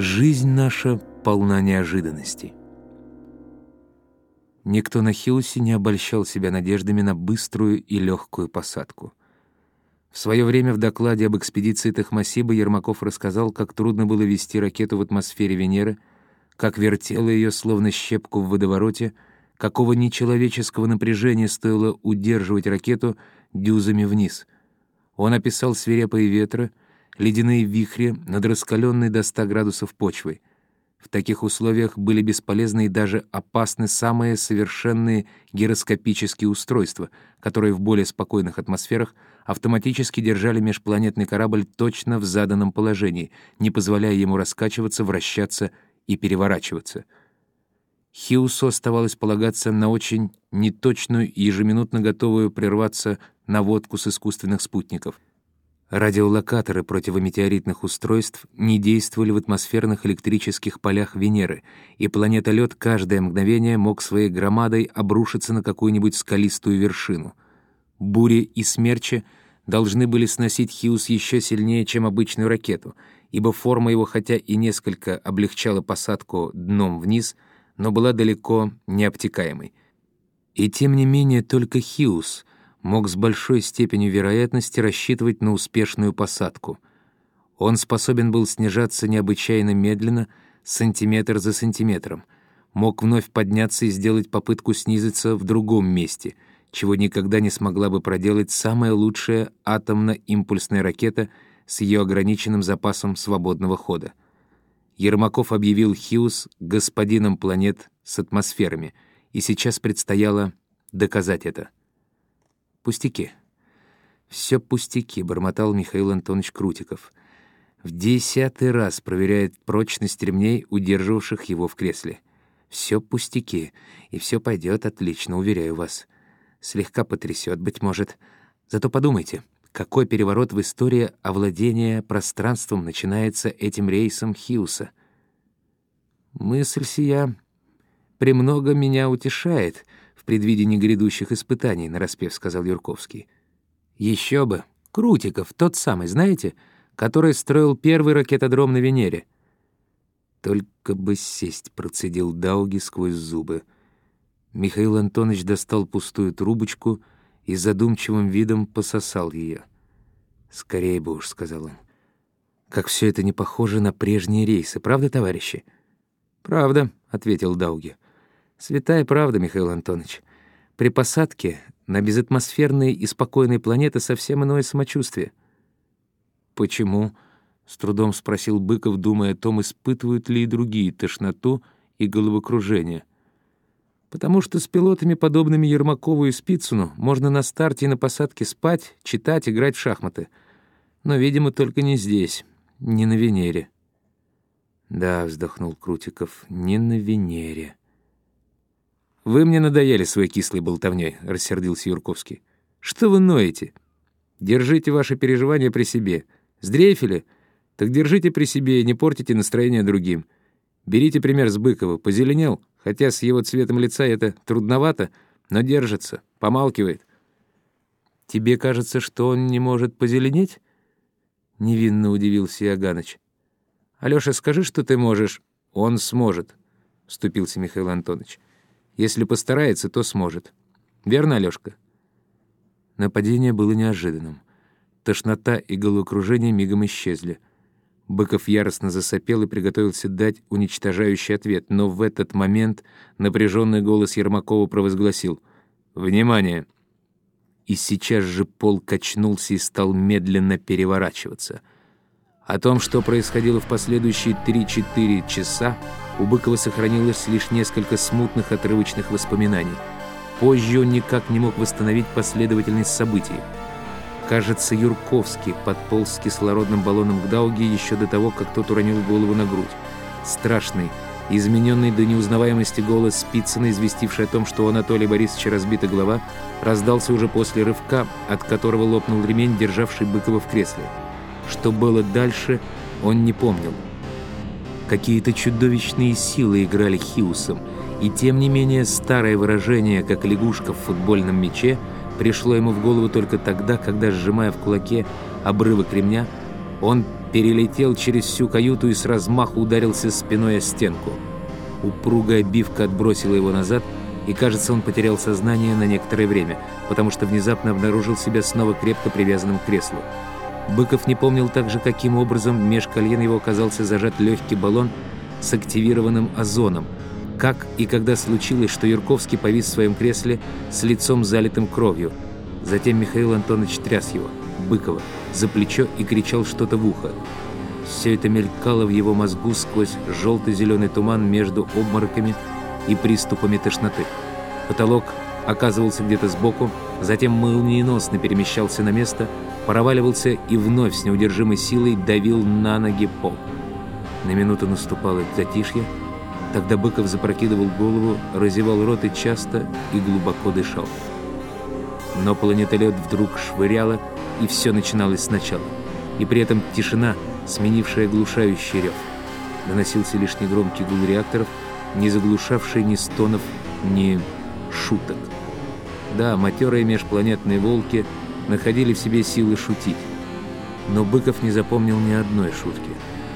Жизнь наша полна неожиданностей. Никто на Хиусе не обольщал себя надеждами на быструю и легкую посадку. В свое время в докладе об экспедиции Тахмасиба Ермаков рассказал, как трудно было вести ракету в атмосфере Венеры, как вертело ее словно щепку в водовороте, какого нечеловеческого напряжения стоило удерживать ракету дюзами вниз. Он описал свирепые ветры — ледяные вихри над раскаленной до 100 градусов почвой. В таких условиях были бесполезны и даже опасны самые совершенные гироскопические устройства, которые в более спокойных атмосферах автоматически держали межпланетный корабль точно в заданном положении, не позволяя ему раскачиваться, вращаться и переворачиваться. Хиусу оставалось полагаться на очень неточную и ежеминутно готовую прерваться наводку с искусственных спутников — Радиолокаторы противометеоритных устройств не действовали в атмосферных электрических полях Венеры, и планета-лед каждое мгновение мог своей громадой обрушиться на какую-нибудь скалистую вершину. Бури и смерчи должны были сносить Хьюз еще сильнее, чем обычную ракету, ибо форма его хотя и несколько облегчала посадку дном вниз, но была далеко не обтекаемой. И тем не менее только Хьюз — мог с большой степенью вероятности рассчитывать на успешную посадку. Он способен был снижаться необычайно медленно, сантиметр за сантиметром, мог вновь подняться и сделать попытку снизиться в другом месте, чего никогда не смогла бы проделать самая лучшая атомно-импульсная ракета с ее ограниченным запасом свободного хода. Ермаков объявил Хьюз господином планет с атмосферами, и сейчас предстояло доказать это. «Пустяки». «Все пустяки», — бормотал Михаил Антонович Крутиков. В десятый раз проверяет прочность ремней, удерживавших его в кресле. «Все пустяки, и все пойдет отлично, уверяю вас. Слегка потрясет, быть может. Зато подумайте, какой переворот в истории овладения пространством начинается этим рейсом Хьюса. Мысль сия премного меня утешает — предвидении грядущих испытаний», — нараспев сказал Юрковский. «Еще бы! Крутиков, тот самый, знаете, который строил первый ракетодром на Венере». «Только бы сесть», — процедил Дауги сквозь зубы. Михаил Антонович достал пустую трубочку и задумчивым видом пососал ее. «Скорее бы уж», — сказал он. «Как все это не похоже на прежние рейсы, правда, товарищи?» «Правда», — ответил Дауги. Святая правда, Михаил Антонович. При посадке на безатмосферные и спокойные планеты совсем иное самочувствие. «Почему?» — с трудом спросил Быков, думая о том, испытывают ли и другие тошноту и головокружение. «Потому что с пилотами, подобными Ермакову и Спицыну, можно на старте и на посадке спать, читать, играть в шахматы. Но, видимо, только не здесь, не на Венере». «Да», — вздохнул Крутиков, — «не на Венере». «Вы мне надоели своей кислой болтовней», — рассердился Юрковский. «Что вы ноете? Держите ваши переживания при себе. Сдрейфили? Так держите при себе и не портите настроение другим. Берите пример с Быкова. Позеленел, хотя с его цветом лица это трудновато, но держится, помалкивает». «Тебе кажется, что он не может позеленеть?» — невинно удивился Иоганыч. «Алёша, скажи, что ты можешь». «Он сможет», — вступился Михаил Антонович. Если постарается, то сможет. Верно, Алёшка?» Нападение было неожиданным. Тошнота и головокружение мигом исчезли. Быков яростно засопел и приготовился дать уничтожающий ответ, но в этот момент напряженный голос Ермакова провозгласил «Внимание!» И сейчас же пол качнулся и стал медленно переворачиваться. О том, что происходило в последующие 3-4 часа, у Быкова сохранилось лишь несколько смутных отрывочных воспоминаний. Позже он никак не мог восстановить последовательность событий. Кажется, Юрковский подполз с кислородным баллоном к Дауге еще до того, как тот уронил голову на грудь. Страшный, измененный до неузнаваемости голос Спицына, известивший о том, что у Анатолия Борисовича разбита голова, раздался уже после рывка, от которого лопнул ремень, державший Быкова в кресле. Что было дальше, он не помнил. Какие-то чудовищные силы играли Хиусом, и тем не менее старое выражение, как лягушка в футбольном мяче, пришло ему в голову только тогда, когда, сжимая в кулаке обрывок ремня, Он перелетел через всю каюту и с размаху ударился спиной о стенку. Упругая обивка отбросила его назад, и, кажется, он потерял сознание на некоторое время, потому что внезапно обнаружил себя снова крепко привязанным к креслу. Быков не помнил также, каким образом меж колен его оказался зажат легкий баллон с активированным озоном, как и когда случилось, что Юрковский повис в своем кресле с лицом залитым кровью. Затем Михаил Антонович тряс его, Быкова, за плечо и кричал что-то в ухо. Все это мелькало в его мозгу сквозь желто-зеленый туман между обмороками и приступами тошноты. Потолок оказывался где-то сбоку, затем молниеносно перемещался на место, проваливался и вновь с неудержимой силой давил на ноги пол. На минуту наступало затишье, тогда Быков запрокидывал голову, разевал рот и часто и глубоко дышал. Но планетолет вдруг швыряло, и все начиналось сначала. И при этом тишина, сменившая глушающий рев. Доносился лишь негромкий гул реакторов, не заглушавший ни стонов, ни шуток. Да, матерые межпланетные волки находили в себе силы шутить. Но Быков не запомнил ни одной шутки.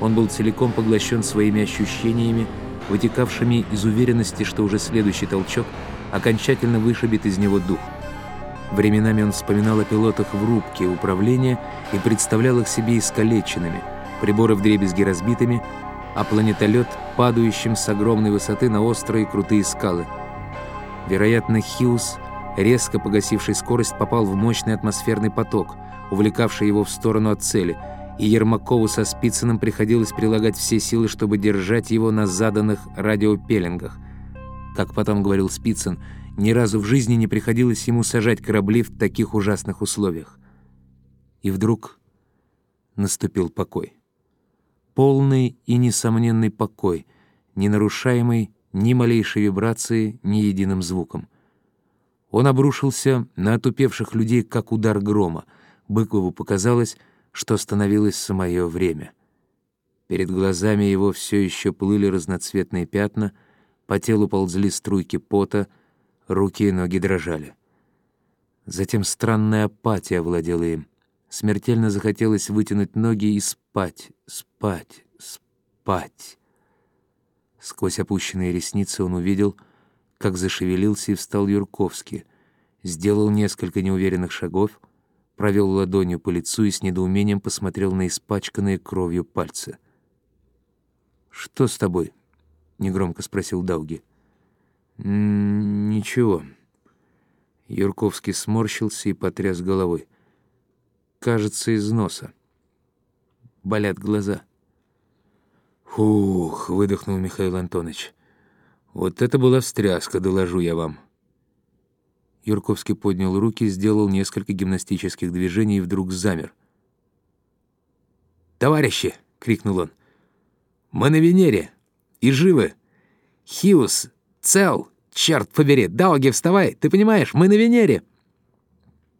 Он был целиком поглощен своими ощущениями, вытекавшими из уверенности, что уже следующий толчок окончательно вышибет из него дух. Временами он вспоминал о пилотах в рубке управления и представлял их себе искалеченными, приборы вдребезги разбитыми, а планетолет падающим с огромной высоты на острые крутые скалы. Вероятно, Хиус, резко погасивший скорость, попал в мощный атмосферный поток, увлекавший его в сторону от цели, и Ермакову со Спицыным приходилось прилагать все силы, чтобы держать его на заданных радиопеллингах. Как потом говорил Спицын, ни разу в жизни не приходилось ему сажать корабли в таких ужасных условиях. И вдруг наступил покой. Полный и несомненный покой, не нарушаемый ни малейшей вибрации, ни единым звуком. Он обрушился на отупевших людей, как удар грома. Быкову показалось, что остановилось самое время. Перед глазами его все еще плыли разноцветные пятна, по телу ползли струйки пота — Руки и ноги дрожали. Затем странная апатия овладела им. Смертельно захотелось вытянуть ноги и спать, спать, спать. Сквозь опущенные ресницы он увидел, как зашевелился и встал Юрковский, сделал несколько неуверенных шагов, провел ладонью по лицу и с недоумением посмотрел на испачканные кровью пальцы. «Что с тобой?» — негромко спросил Дауги. «Ничего». Юрковский сморщился и потряс головой. «Кажется, из носа. Болят глаза». «Фух», — выдохнул Михаил Антонович. «Вот это была встряска, доложу я вам». Юрковский поднял руки, сделал несколько гимнастических движений и вдруг замер. «Товарищи!» — крикнул он. «Мы на Венере! И живы! Хиус Цел! Черт побери! Дауги, вставай! Ты понимаешь, мы на Венере!»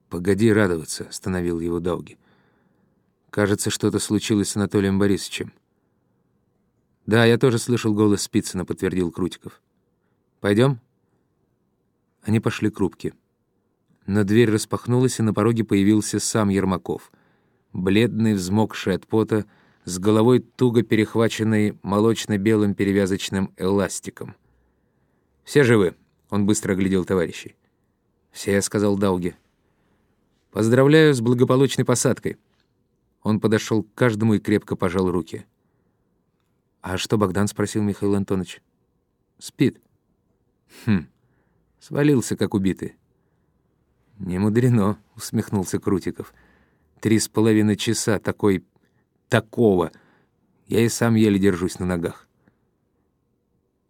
«Погоди радоваться», — остановил его Дауги. «Кажется, что-то случилось с Анатолием Борисовичем». «Да, я тоже слышал голос Спицына», — подтвердил Крутиков. «Пойдем?» Они пошли к рубке. Но дверь распахнулась, и на пороге появился сам Ермаков. Бледный, взмокший от пота, с головой туго перехваченной молочно-белым перевязочным эластиком — «Все живы?» — он быстро оглядел товарищей. «Все», — сказал Дауги. «Поздравляю с благополучной посадкой». Он подошел к каждому и крепко пожал руки. «А что Богдан?» — спросил Михаил Антонович. «Спит». «Хм, свалился, как убитый». «Не мудрено», — усмехнулся Крутиков. «Три с половиной часа такой... такого. Я и сам еле держусь на ногах».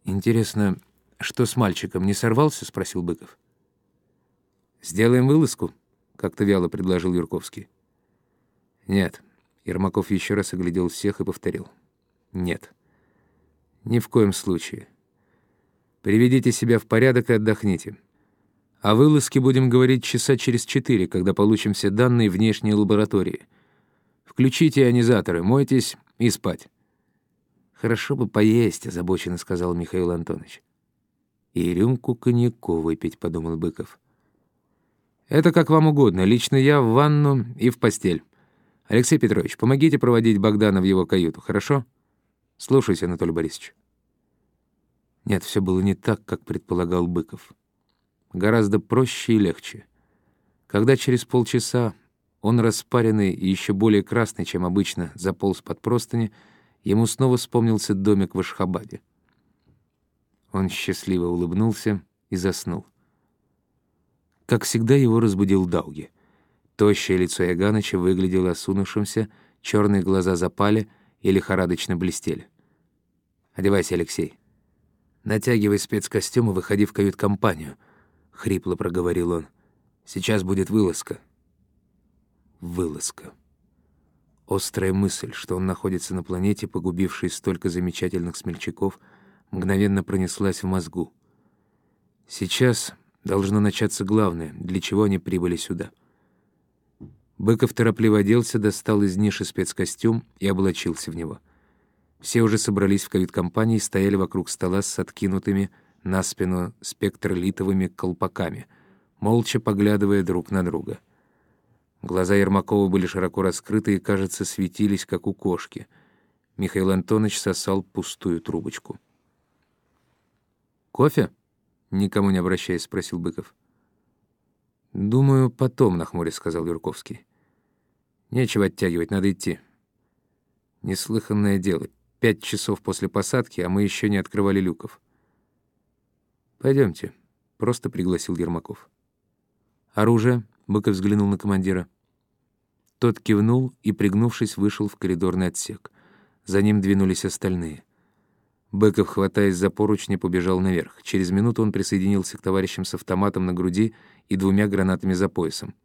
«Интересно, «Что с мальчиком, не сорвался?» — спросил Быков. «Сделаем вылазку», — как-то вяло предложил Юрковский. «Нет». Ермаков еще раз оглядел всех и повторил. «Нет. Ни в коем случае. Приведите себя в порядок и отдохните. О вылазке будем говорить часа через четыре, когда получим все данные внешней лаборатории. Включите ионизаторы, мойтесь и спать». «Хорошо бы поесть», — озабоченно сказал Михаил Антонович и рюмку коньяку выпить», — подумал Быков. «Это как вам угодно. Лично я в ванну и в постель. Алексей Петрович, помогите проводить Богдана в его каюту, хорошо? Слушайте, Анатолий Борисович. Нет, все было не так, как предполагал Быков. Гораздо проще и легче. Когда через полчаса он, распаренный и еще более красный, чем обычно, заполз под простыни, ему снова вспомнился домик в Ашхабаде. Он счастливо улыбнулся и заснул. Как всегда, его разбудил Дауги. Тощее лицо Яганыча выглядело осунувшимся, черные глаза запали и лихорадочно блестели. «Одевайся, Алексей. Натягивай спецкостюм и выходи в кают-компанию», — хрипло проговорил он. «Сейчас будет вылазка». Вылазка. Острая мысль, что он находится на планете, погубившей столько замечательных смельчаков, мгновенно пронеслась в мозгу. Сейчас должно начаться главное, для чего они прибыли сюда — Быков торопливо оделся, достал из ниши спецкостюм и облачился в него. Все уже собрались в кают-компании и стояли вокруг стола с откинутыми на спину спектролитовыми колпаками, молча поглядывая друг на друга. Глаза Ермакова были широко раскрыты и, кажется, светились, как у кошки. Михаил Антонович сосал пустую трубочку. «Кофе?» — никому не обращаясь, спросил Быков. «Думаю, потом», — нахмурясь сказал Юрковский. «Нечего оттягивать, надо идти». Неслыханное дело. Пять часов после посадки, а мы еще не открывали люков. Пойдемте, просто пригласил Ермаков. «Оружие?» — Быков взглянул на командира. Тот кивнул и, пригнувшись, вышел в коридорный отсек. За ним двинулись остальные — Быков, хватаясь за поручни, побежал наверх. Через минуту он присоединился к товарищам с автоматом на груди и двумя гранатами за поясом.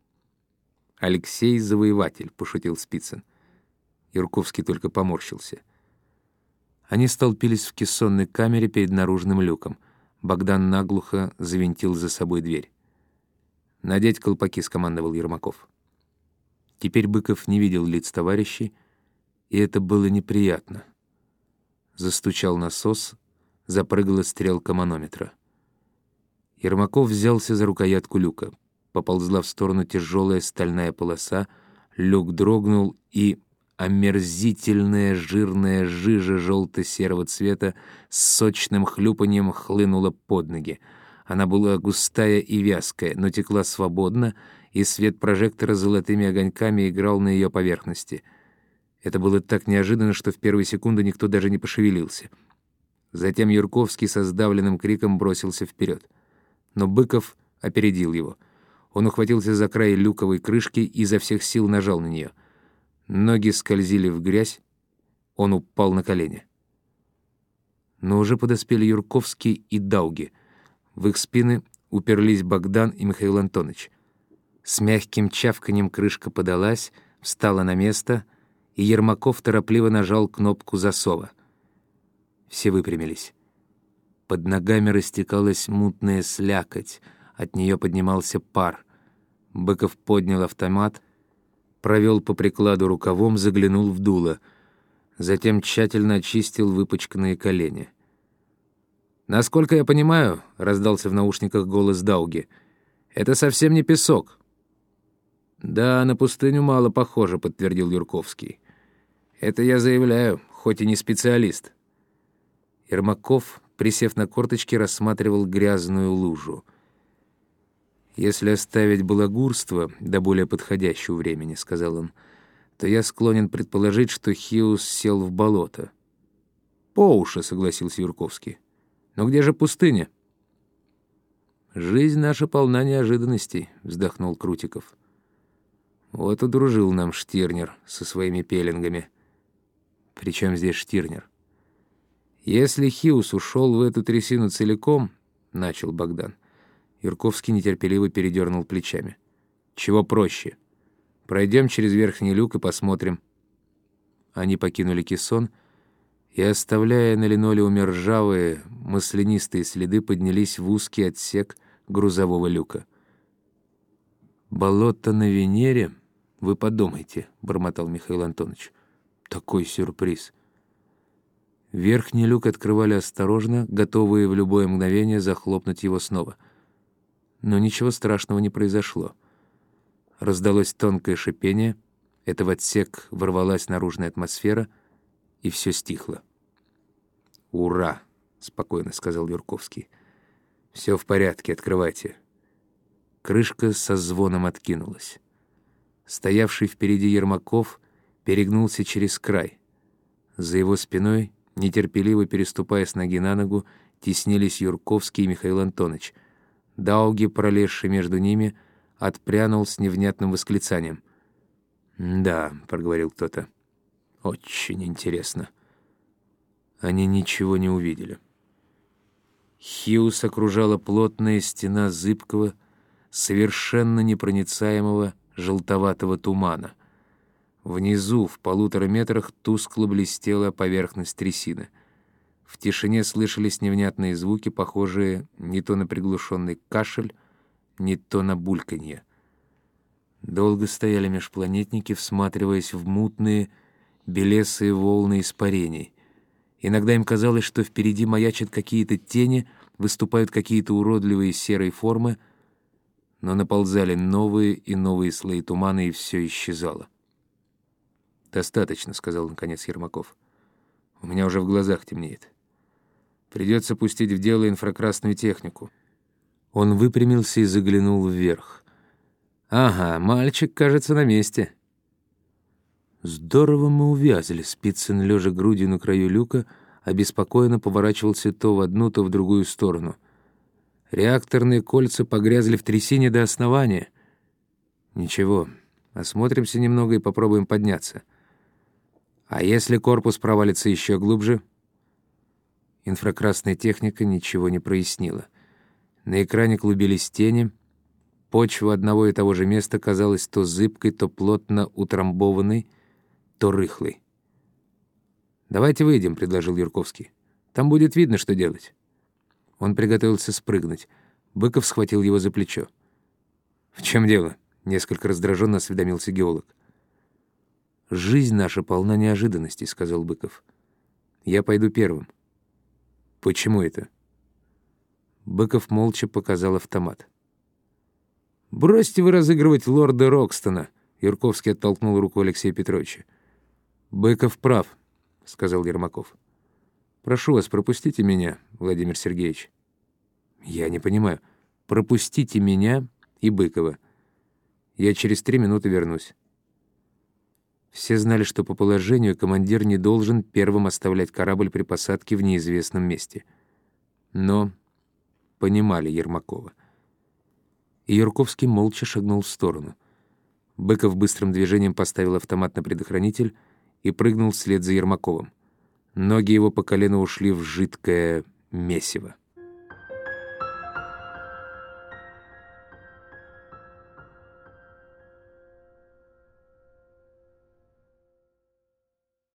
«Алексей — завоеватель», — пошутил Спицын. Юрковский только поморщился. Они столпились в кессонной камере перед наружным люком. Богдан наглухо завинтил за собой дверь. «Надеть колпаки», — скомандовал Ермаков. Теперь Быков не видел лиц товарищей, и это было неприятно. Застучал насос, запрыгала стрелка манометра. Ермаков взялся за рукоятку люка. Поползла в сторону тяжелая стальная полоса, люк дрогнул, и омерзительная жирная жижа желто-серого цвета с сочным хлюпанием хлынула под ноги. Она была густая и вязкая, но текла свободно, и свет прожектора золотыми огоньками играл на ее поверхности — это было так неожиданно, что в первые секунды никто даже не пошевелился. Затем Юрковский со сдавленным криком бросился вперед. Но Быков опередил его. Он ухватился за край люковой крышки и изо всех сил нажал на нее. Ноги скользили в грязь, он упал на колени. Но уже подоспели Юрковский и Дауги. В их спины уперлись Богдан и Михаил Антонович. С мягким чавканем крышка подалась, встала на место — и Ермаков торопливо нажал кнопку засова. Все выпрямились. Под ногами растекалась мутная слякоть, от нее поднимался пар. Быков поднял автомат, провел по прикладу рукавом, заглянул в дуло. Затем тщательно очистил выпачканные колени. «Насколько я понимаю», — раздался в наушниках голос Дауги, — «это совсем не песок». «Да, на пустыню мало похоже», — подтвердил Юрковский. Это я заявляю, хоть и не специалист. Ермаков, присев на корточки, рассматривал грязную лужу. «Если оставить балагурство до более подходящего времени», — сказал он, «то я склонен предположить, что Хиус сел в болото». «По уши», — согласился Юрковский. «Но где же пустыня?» «Жизнь наша полна неожиданностей», — вздохнул Крутиков. «Вот удружил нам Штирнер со своими пеленгами». Причем здесь Штирнер? Если Хиус ушел в эту трясину целиком, начал Богдан. Юрковский нетерпеливо передернул плечами. Чего проще? Пройдем через верхний люк и посмотрим. Они покинули кессон и, оставляя на линолеуме ржавые, маслянистые следы, поднялись в узкий отсек грузового люка. «Болото на Венере? Вы подумайте», — бормотал Михаил Антонович. Такой сюрприз. Верхний люк открывали осторожно, готовые в любое мгновение захлопнуть его снова. Но ничего страшного не произошло. Раздалось тонкое шипение, Это в отсек ворвалась наружная атмосфера, и все стихло. «Ура!» — спокойно сказал Юрковский. «Все в порядке, открывайте». Крышка со звоном откинулась. Стоявший впереди Ермаков перегнулся через край. За его спиной, нетерпеливо переступая с ноги на ногу, теснились Юрковский и Михаил Антонович. Дауги, пролезший между ними, отпрянул с невнятным восклицанием. «Да», — проговорил кто-то, — «очень интересно». Они ничего не увидели. Хьюз окружала плотная стена зыбкого, совершенно непроницаемого желтоватого тумана. Внизу, в полутора метрах, тускло блестела поверхность трясины. В тишине слышались невнятные звуки, похожие не то на приглушенный кашель, не то на бульканье. Долго стояли межпланетники, всматриваясь в мутные, белесые волны испарений. Иногда им казалось, что впереди маячат какие-то тени, выступают какие-то уродливые серые формы — но наползали новые и новые слои тумана, и все исчезало. «Достаточно», — сказал наконец Ермаков. «У меня уже в глазах темнеет. Придется пустить в дело инфракрасную технику». Он выпрямился и заглянул вверх. «Ага, мальчик, кажется, на месте». Здорово мы увязли. Спицын, лежа грудью на краю люка, обеспокоенно поворачивался то в одну, то в другую сторону — Реакторные кольца погрязли в трясине до основания. Ничего, осмотримся немного и попробуем подняться. А если корпус провалится еще глубже? Инфракрасная техника ничего не прояснила. На экране клубились тени. Почва одного и того же места казалась то зыбкой, то плотно утрамбованной, то рыхлой. «Давайте выйдем», — предложил Юрковский. «Там будет видно, что делать». Он приготовился спрыгнуть. Быков схватил его за плечо. «В чем дело?» — несколько раздраженно осведомился геолог. «Жизнь наша полна неожиданностей», — сказал Быков. «Я пойду первым». «Почему это?» Быков молча показал автомат. «Бросьте вы разыгрывать лорда Рокстона», — Юрковский оттолкнул руку Алексея Петровича. «Быков прав», — сказал Ермаков. Прошу вас, пропустите меня, Владимир Сергеевич. Я не понимаю. Пропустите меня и Быкова. Я через три минуты вернусь. Все знали, что по положению командир не должен первым оставлять корабль при посадке в неизвестном месте. Но понимали Ермакова. И Юрковский молча шагнул в сторону. Быков быстрым движением поставил автомат на предохранитель и прыгнул вслед за Ермаковым. Ноги его по колено ушли в жидкое месиво.